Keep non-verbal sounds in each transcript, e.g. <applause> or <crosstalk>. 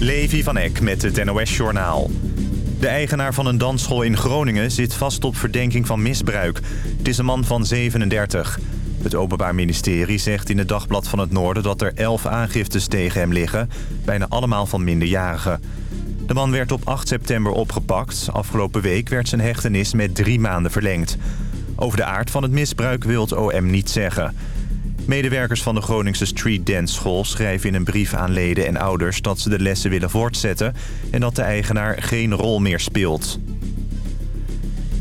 Levi van Eck met het NOS-journaal. De eigenaar van een dansschool in Groningen zit vast op verdenking van misbruik. Het is een man van 37. Het Openbaar Ministerie zegt in het Dagblad van het Noorden... dat er 11 aangiftes tegen hem liggen, bijna allemaal van minderjarigen. De man werd op 8 september opgepakt. Afgelopen week werd zijn hechtenis met drie maanden verlengd. Over de aard van het misbruik wil het OM niet zeggen... Medewerkers van de Groningse Street Dance School schrijven in een brief aan leden en ouders dat ze de lessen willen voortzetten en dat de eigenaar geen rol meer speelt.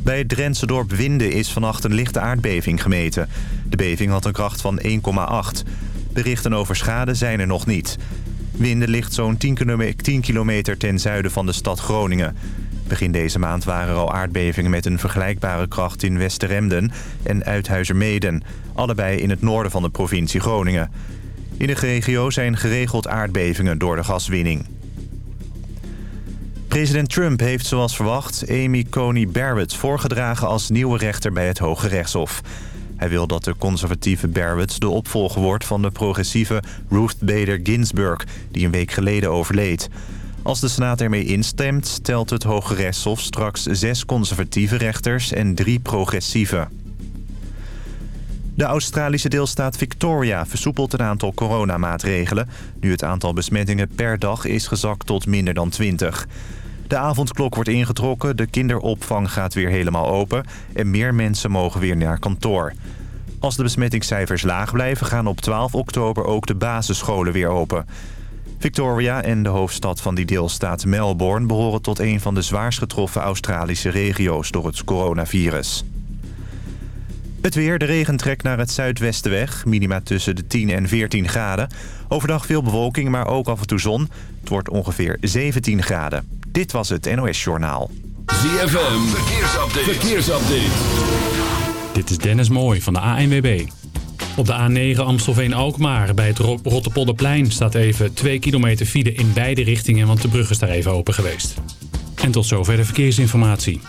Bij het Drentse dorp Winde is vannacht een lichte aardbeving gemeten. De beving had een kracht van 1,8. Berichten over schade zijn er nog niet. Winde ligt zo'n 10 kilometer ten zuiden van de stad Groningen. Begin deze maand waren er al aardbevingen met een vergelijkbare kracht in Westeremden en Uithuizermeden. Allebei in het noorden van de provincie Groningen. In de regio zijn geregeld aardbevingen door de gaswinning. President Trump heeft zoals verwacht Amy Coney Barrett voorgedragen als nieuwe rechter bij het Hoge Rechtshof. Hij wil dat de conservatieve Barrett de opvolger wordt van de progressieve Ruth Bader Ginsburg, die een week geleden overleed. Als de Senaat ermee instemt, telt het Hoge Rechtshof straks zes conservatieve rechters en drie progressieve. De Australische deelstaat Victoria versoepelt een aantal coronamaatregelen... nu het aantal besmettingen per dag is gezakt tot minder dan 20. De avondklok wordt ingetrokken, de kinderopvang gaat weer helemaal open... en meer mensen mogen weer naar kantoor. Als de besmettingscijfers laag blijven gaan op 12 oktober ook de basisscholen weer open... Victoria en de hoofdstad van die deelstaat Melbourne... behoren tot een van de zwaarst getroffen Australische regio's door het coronavirus. Het weer, de regen trekt naar het zuidwesten weg. Minima tussen de 10 en 14 graden. Overdag veel bewolking, maar ook af en toe zon. Het wordt ongeveer 17 graden. Dit was het NOS Journaal. ZFM, verkeersupdate. verkeersupdate. Dit is Dennis Mooij van de ANWB. Op de A9 Amstelveen-Alkmaar bij het Rotterpolderplein staat even 2 kilometer file in beide richtingen, want de brug is daar even open geweest. En tot zover de verkeersinformatie.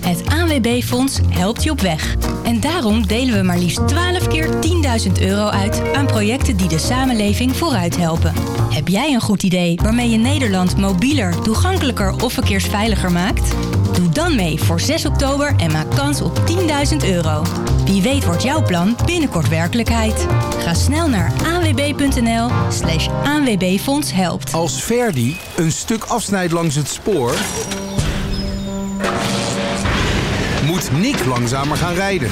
Het ANWB-fonds helpt je op weg. En daarom delen we maar liefst 12 keer 10.000 euro uit aan projecten die de samenleving vooruit helpen. Heb jij een goed idee waarmee je Nederland mobieler, toegankelijker of verkeersveiliger maakt? Doe dan mee voor 6 oktober en maak kans op 10.000 euro. Wie weet wordt jouw plan binnenkort werkelijkheid. Ga snel naar anwb.nl slash aanwbfonds helpt. Als Verdi een stuk afsnijdt langs het spoor... moet Nick langzamer gaan rijden.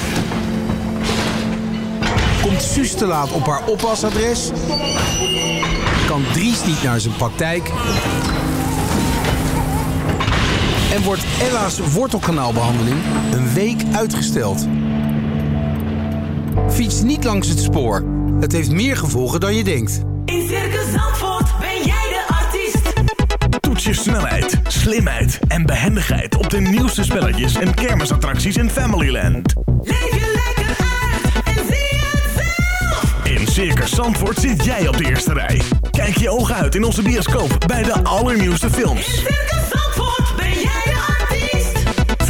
Komt Suus te laat op haar oppasadres? Kan Dries niet naar zijn praktijk? En wordt Ella's wortelkanaalbehandeling een week uitgesteld? Fiets niet langs het spoor. Het heeft meer gevolgen dan je denkt. In Circus Zandvoort ben jij de artiest. Toets je snelheid, slimheid en behendigheid op de nieuwste spelletjes en kermisattracties in Familyland. Leef je lekker uit en zie het zelf. In Circus Zandvoort zit jij op de eerste rij. Kijk je ogen uit in onze bioscoop bij de allernieuwste films. In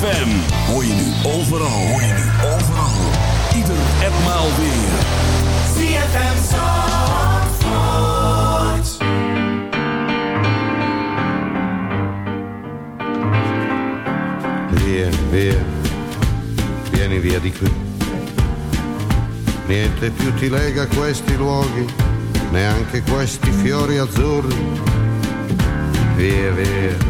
ZFM. Hoor je nu overal. Hoor je nu overal. Ieder en maal weer. ZFM Zandvoort. Via, via, vieni via di qui. Niente più ti lega a questi luoghi, neanche questi fiori azzurri. Via, via,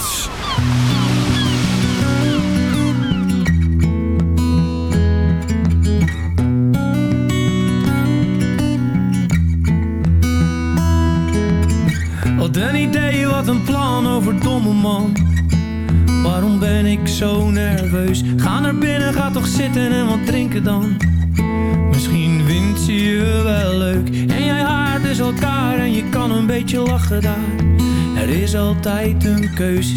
keus.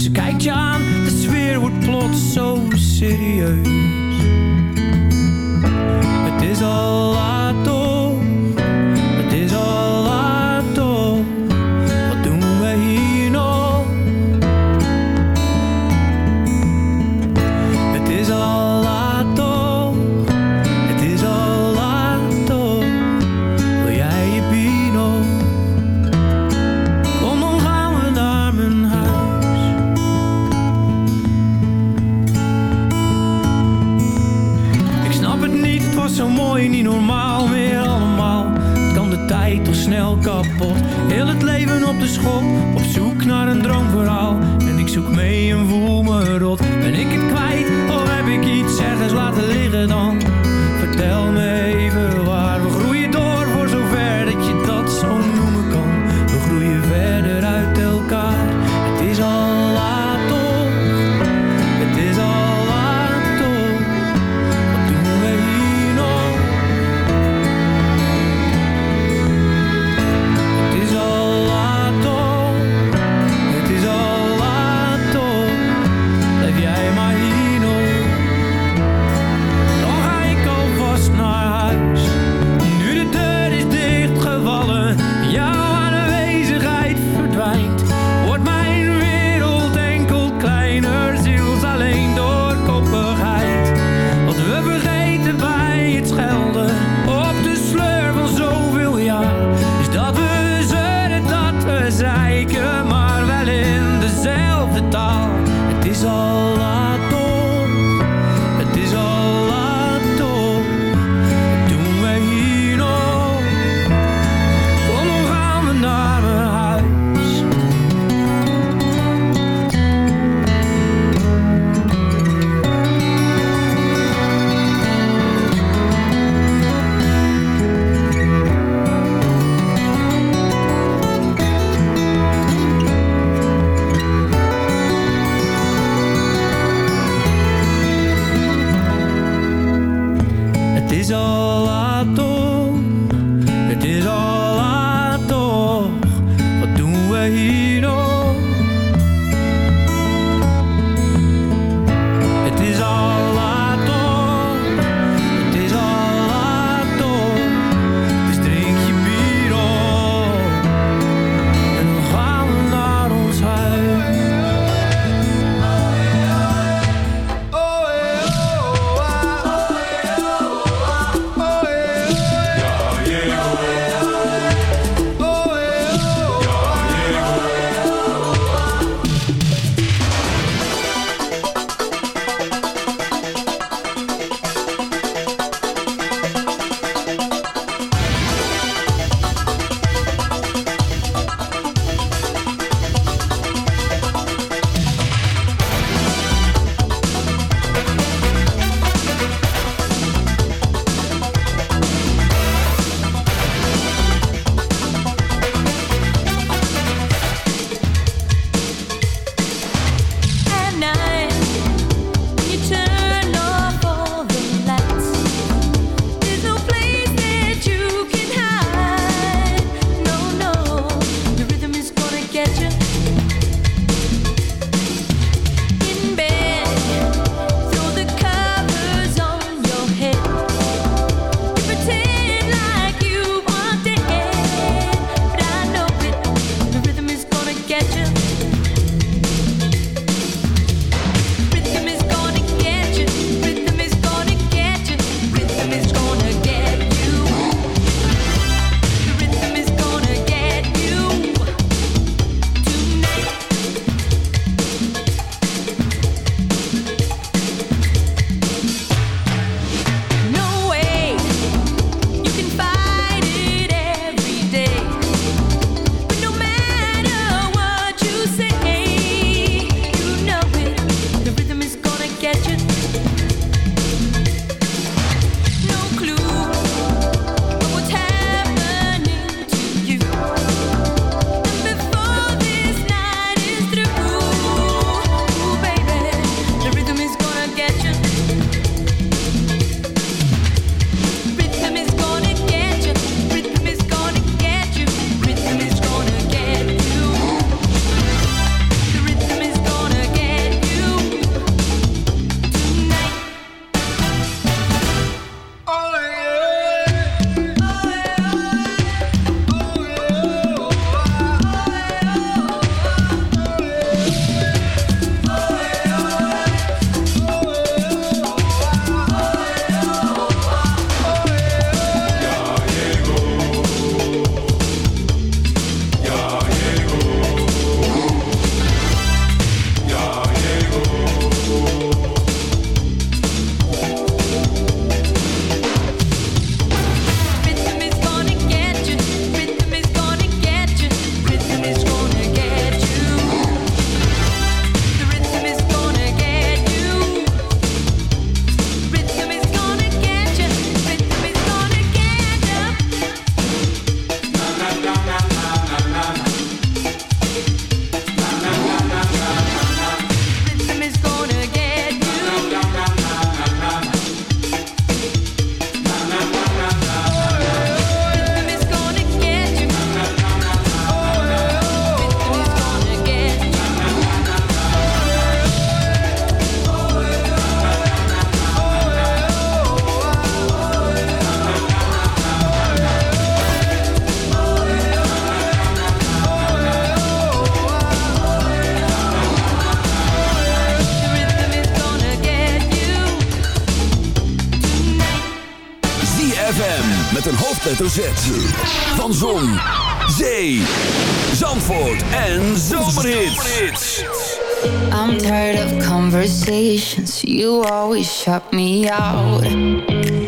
temptations You always shut me out.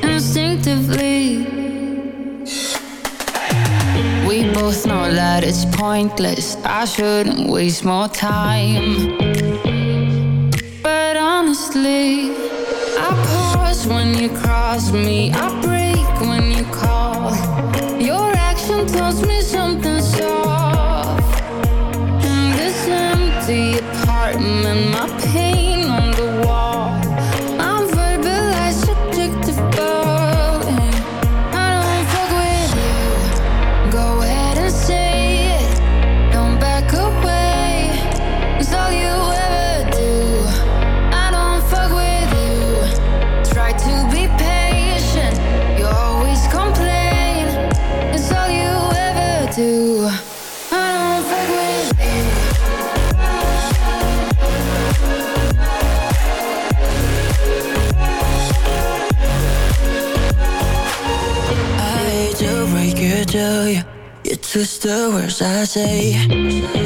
Instinctively We both know that it's pointless. I shouldn't waste more time. But honestly I pause when you cross me. I words I say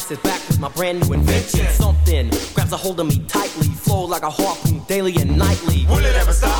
Ice is back with my brand new invention. Something grabs a hold of me tightly. Flow like a harpoon daily and nightly. Will it ever stop?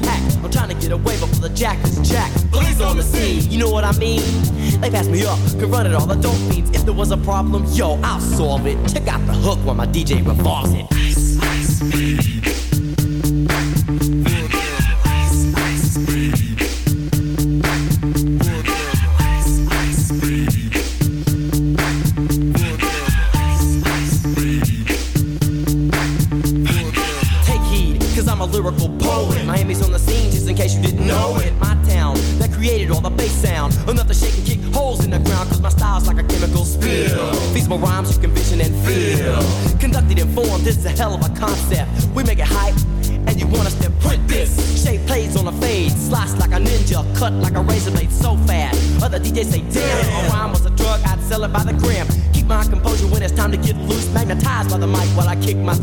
I'm trying to get away before the jack is jacked. Police on the scene, you know what I mean? They passed me up, could run it all the dope fiends. If there was a problem, yo, I'll solve it. Check out the hook while my DJ revolves it. Ice. Ice,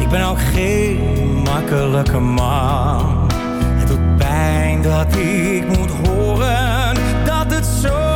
Ik ben ook geen makkelijke man. Het doet pijn dat ik moet horen dat het zo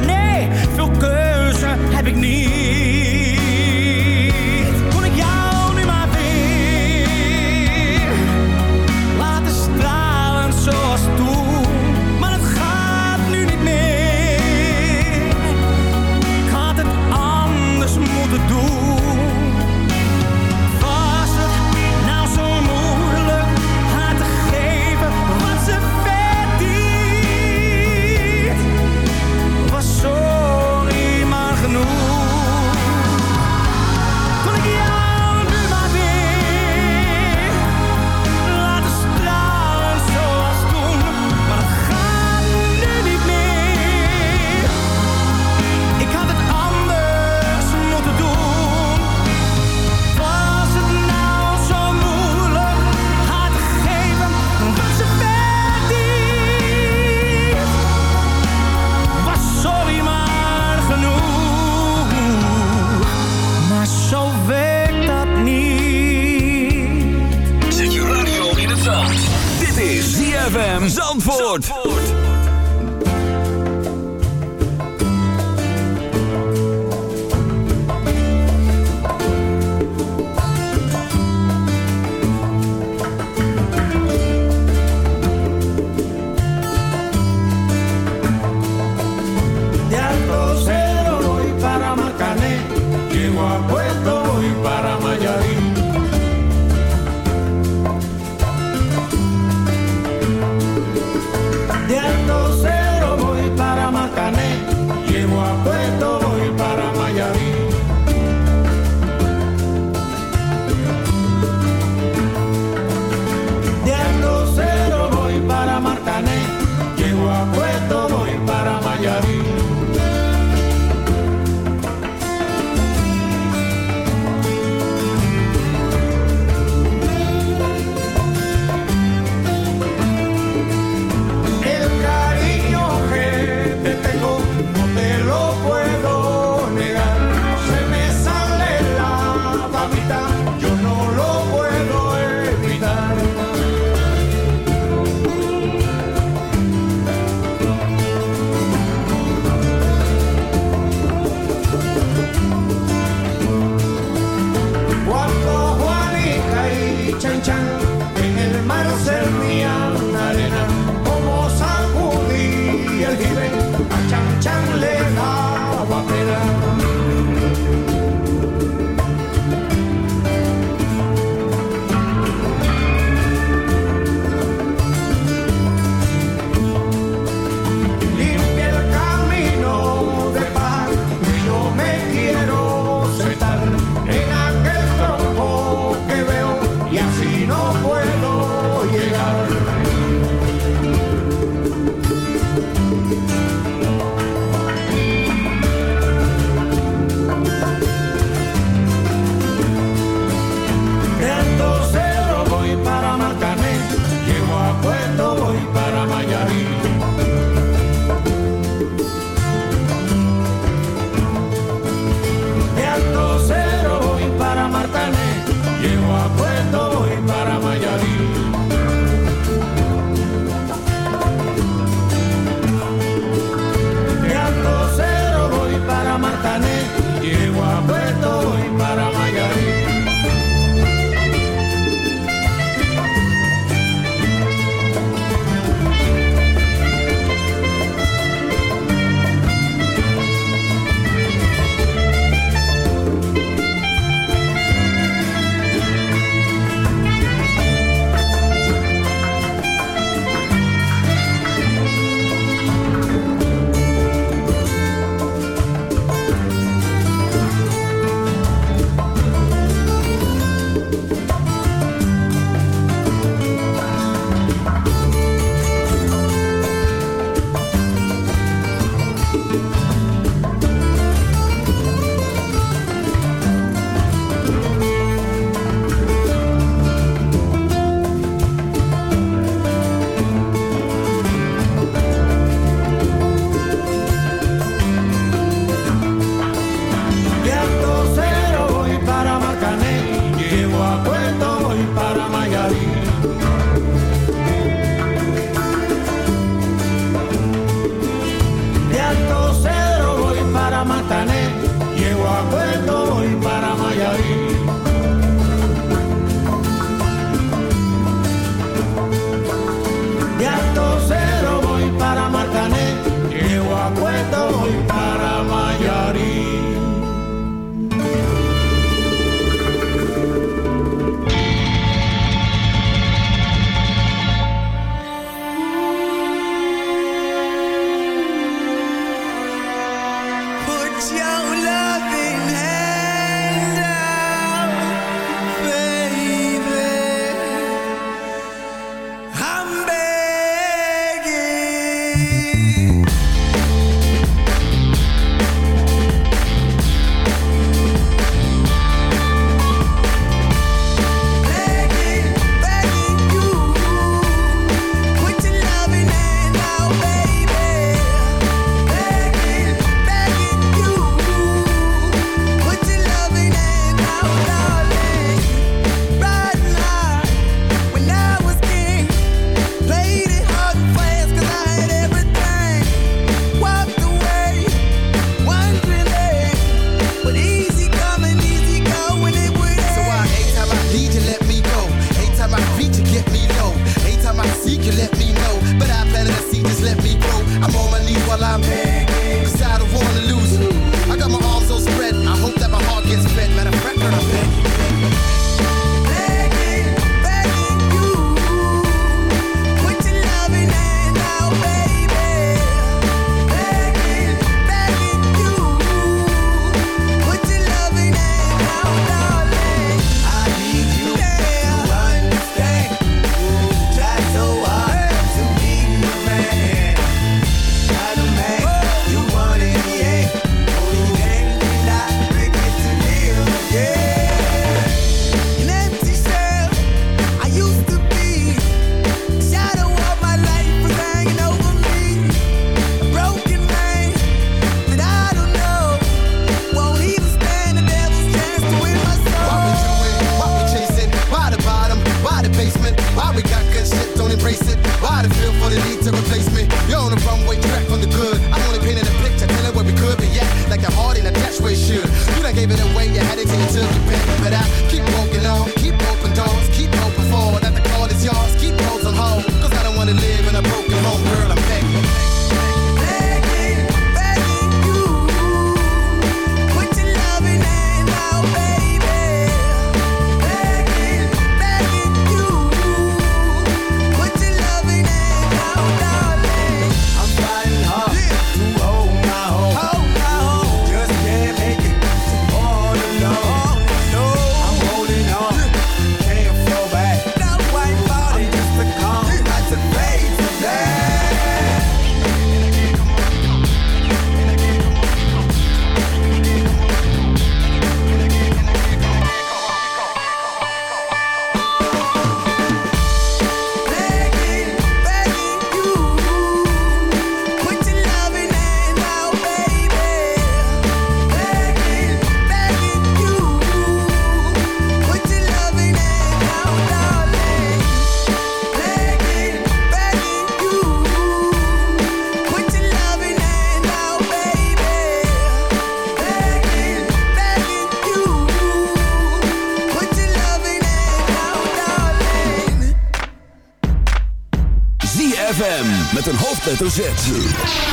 Het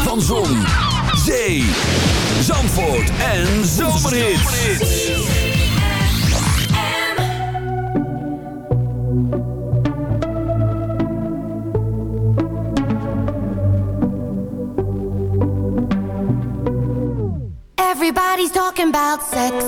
Van Zon, Zee, Zandvoort en Zomerhit. Everybody's talking about sex.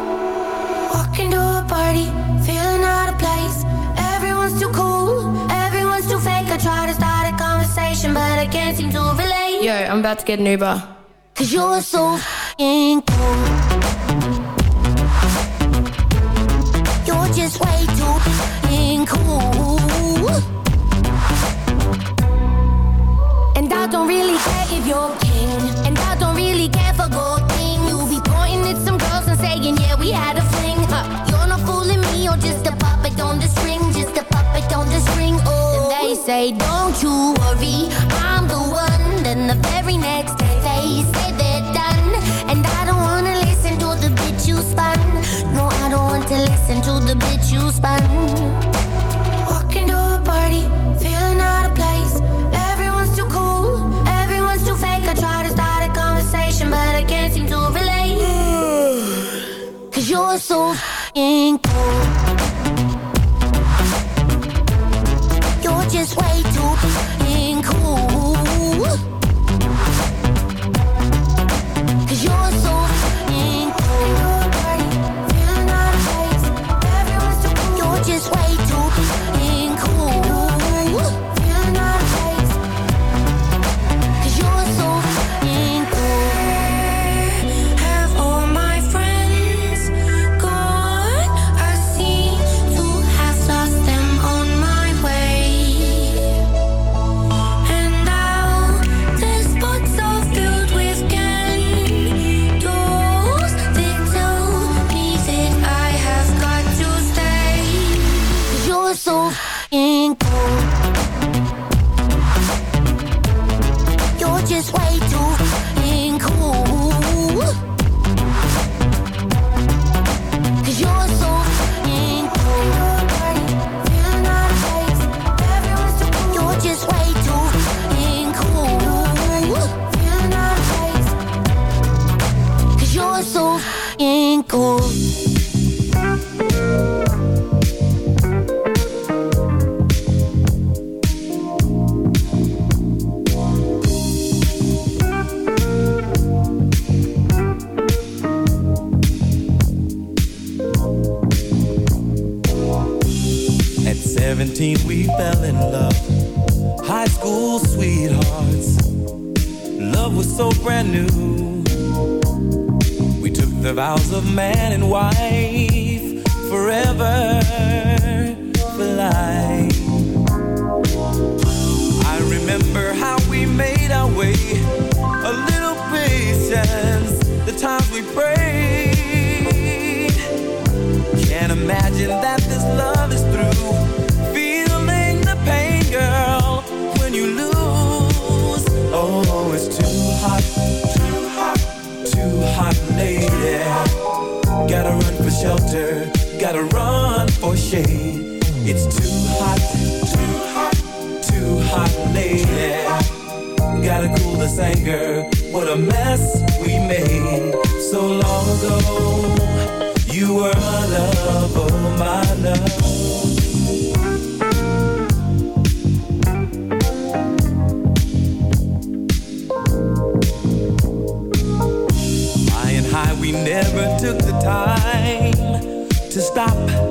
something, but I can't seem to relate. Yo, I'm about to get an Uber. Cause you're so f***ing cool. You're just way too f***ing cool. And I don't really care if you're king. And I don't really care for gold thing. You'll be pointing at some girls and saying, yeah, we had a fling. Huh. You're not fooling me, you're just a puppet on the string. Just a puppet on the string, oh. And they say, don't you worry dancing to the bitch you spun. Walking to a party, feeling out of place. Everyone's too cool, everyone's too fake. I try to start a conversation, but I can't seem to relate. <sighs> Cause you're so cool. You're just waiting. cool man in white. this anger. What a mess we made so long ago. You were my love, oh my love. High, we never took the time to stop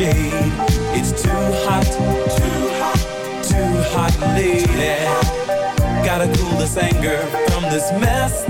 shade. It's too hot, too hot, too hot, lady. Gotta cool this anger from this mess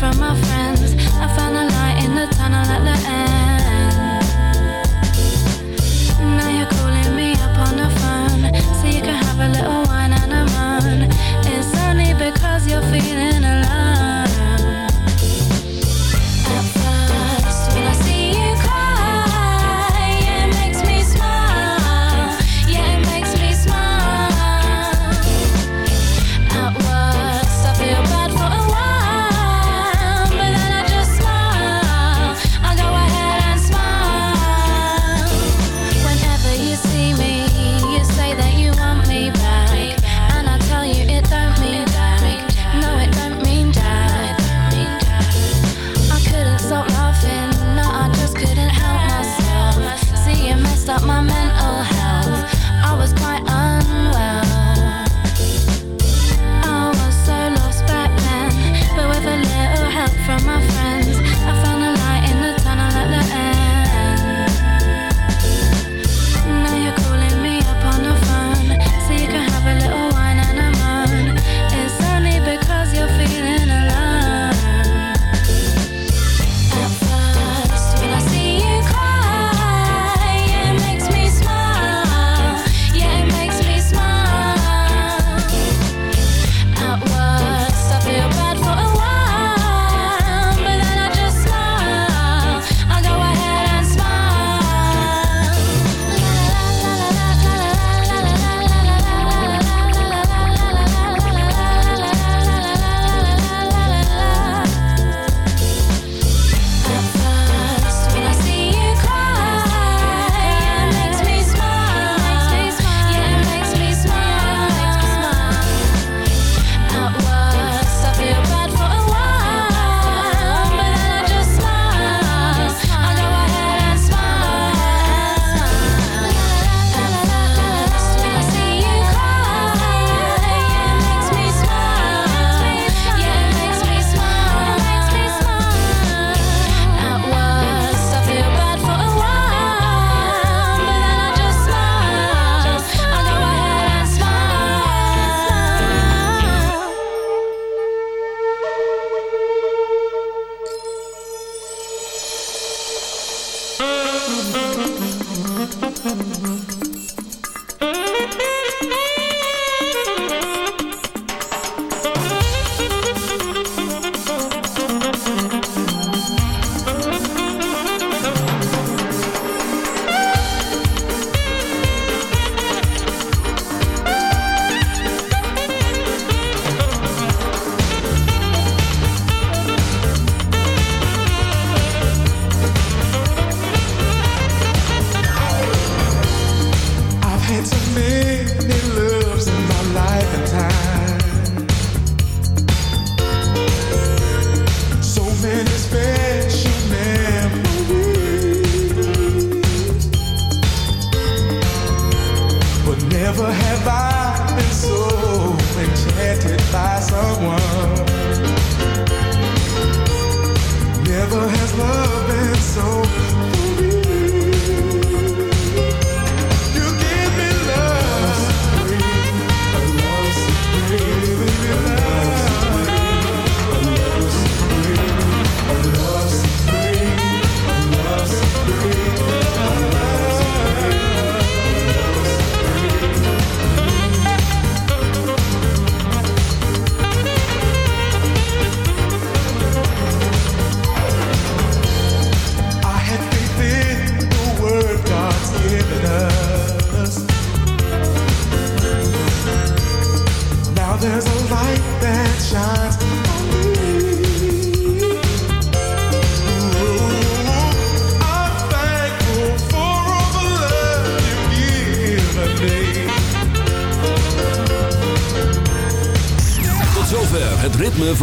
from afar.